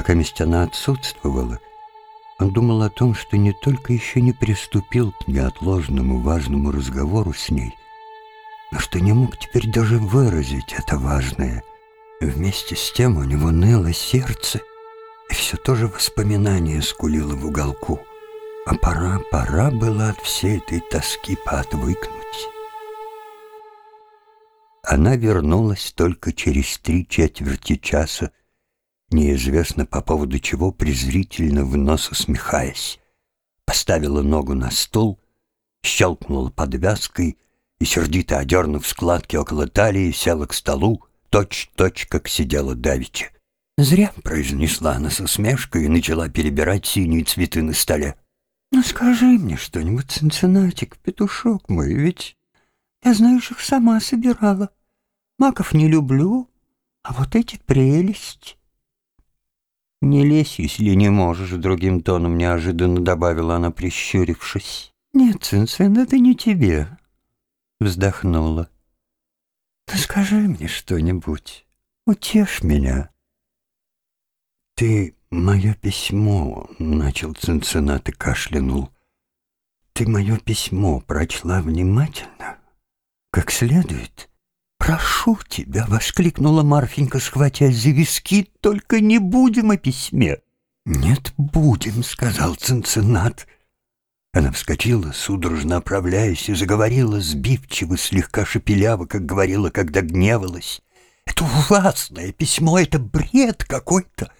Пока месть она отсутствовала, он думал о том, что не только еще не приступил к неотложному важному разговору с ней, но что не мог теперь даже выразить это важное. Вместе с тем у него ныло сердце, и все то же воспоминание скулило в уголку. А пора, пора было от всей этой тоски поотвыкнуть. Она вернулась только через три четверти часа, неизвестно по поводу чего, презрительно в нос усмехаясь. Поставила ногу на стул, щелкнула подвязкой и, сердито одернув складки около талии, села к столу, точь-точь, как сидела давеча. «Зря», — произнесла она с усмешкой и начала перебирать синие цветы на столе. «Ну скажи мне что-нибудь, Цинциннатик, петушок мой, ведь я, знаешь, их сама собирала. Маков не люблю, а вот эти прелесть». «Не лезь, если не можешь», — другим тоном неожиданно добавила она, прищурившись. «Нет, Цинцин, это не тебе», — вздохнула. «Да скажи мне что-нибудь, утешь меня». «Ты мое письмо», — начал Цинциннат и кашлянул. «Ты мое письмо прочла внимательно, как следует?» «Прошу тебя!» — воскликнула Марфенька, схватясь за виски. «Только не будем о письме!» «Нет, будем!» — сказал Цинциннат. Она вскочила, судорожно оправляясь, и заговорила сбивчиво, слегка шепеляво, как говорила, когда гневалась. «Это ужасное письмо, это бред какой-то!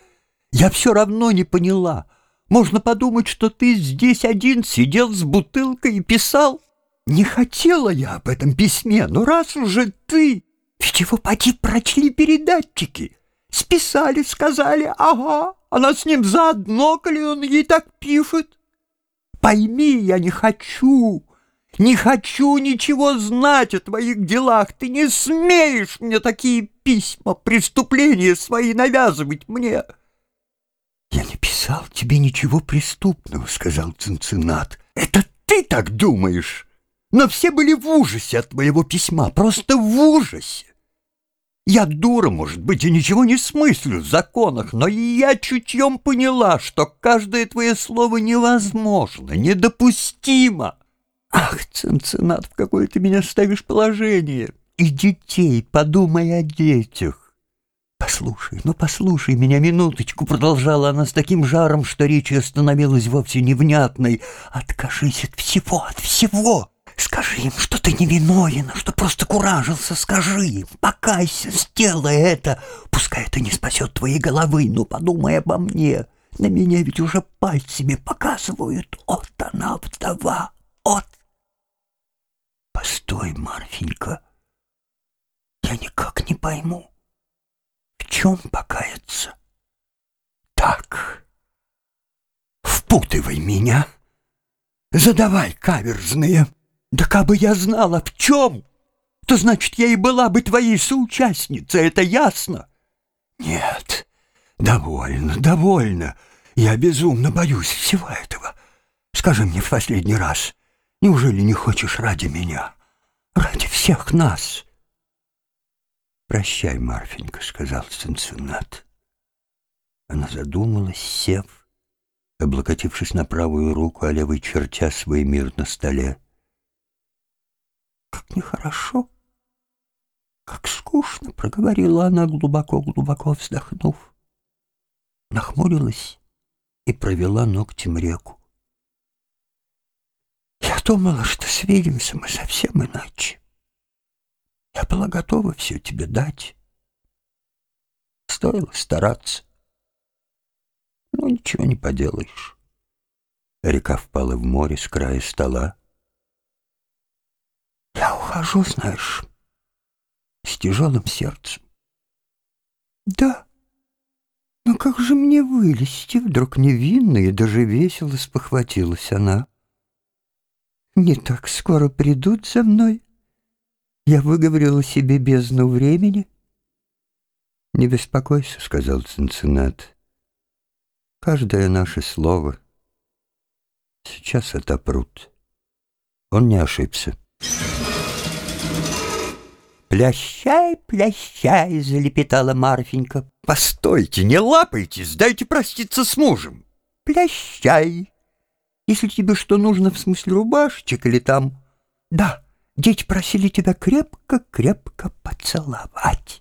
Я все равно не поняла. Можно подумать, что ты здесь один сидел с бутылкой и писал...» Не хотела я об этом письме, но раз уже ты... Ведь его поди прочли передатчики. Списали, сказали, ага, она с ним заодно, коли он ей так пишет. Пойми, я не хочу, не хочу ничего знать о твоих делах. Ты не смеешь мне такие письма, преступления свои навязывать мне. Я не писал тебе ничего преступного, сказал Цинциннат. Это ты так думаешь? Но все были в ужасе от моего письма, просто в ужасе. Я дура, может быть, и ничего не смыслю в законах, но я чутьем поняла, что каждое твое слово невозможно, недопустимо. Ах, Цинцинат, в какое ты меня ставишь положение. И детей, подумай о детях. Послушай, ну послушай меня минуточку, продолжала она с таким жаром, что речь ее становилась вовсе невнятной. Откажись от всего, от всего. Скажи им, что ты невиновен, что просто куражился. Скажи им, покайся, сделай это. Пускай это не спасет твоей головы, но подумай обо мне. На меня ведь уже пальцами показывают. Вот она, вдова, от. Постой, Марфенька. Я никак не пойму, в чем покаяться. Так, впутывай меня. Задавай каверзные. Да кабы я знала, в чем, то значит, я и была бы твоей соучастницей, это ясно? Нет, довольно, довольно. Я безумно боюсь всего этого. Скажи мне в последний раз, неужели не хочешь ради меня, ради всех нас? «Прощай, Марфенька», — сказал Цинциннат. Она задумалась, сев, облокотившись на правую руку, а левой чертя свой мир на столе. Как нехорошо, как скучно, проговорила она, глубоко-глубоко вздохнув. Нахмурилась и провела ногтем реку. Я думала, что свидимся мы совсем иначе. Я была готова все тебе дать. Стоило стараться. Ну, ничего не поделаешь. Река впала в море с края стола. Я ухожу, знаешь, с тяжелым сердцем. Да, но как же мне вылезти? Вдруг невинно и даже весело спохватилась она. Не так скоро придут за мной. Я выговорила себе бездну времени. «Не беспокойся», — сказал Цинциннат. «Каждое наше слово сейчас отопрут». Он не ошибся. «Плящай, плящай!» — залепетала Марфенька. «Постойте, не лапайтесь, дайте проститься с мужем!» «Плящай! Если тебе что нужно, в смысле рубашечек или там...» «Да, дети просили тебя крепко-крепко поцеловать».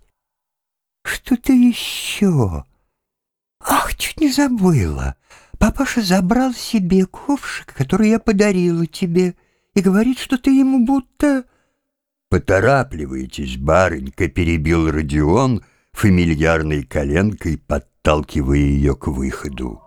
«Что-то еще...» «Ах, чуть не забыла!» Папаша забрал себе ковшик, который я подарила тебе, и говорит, что ты ему будто...» «Поторапливайтесь, барынька», — перебил Родион, фамильярной коленкой подталкивая ее к выходу.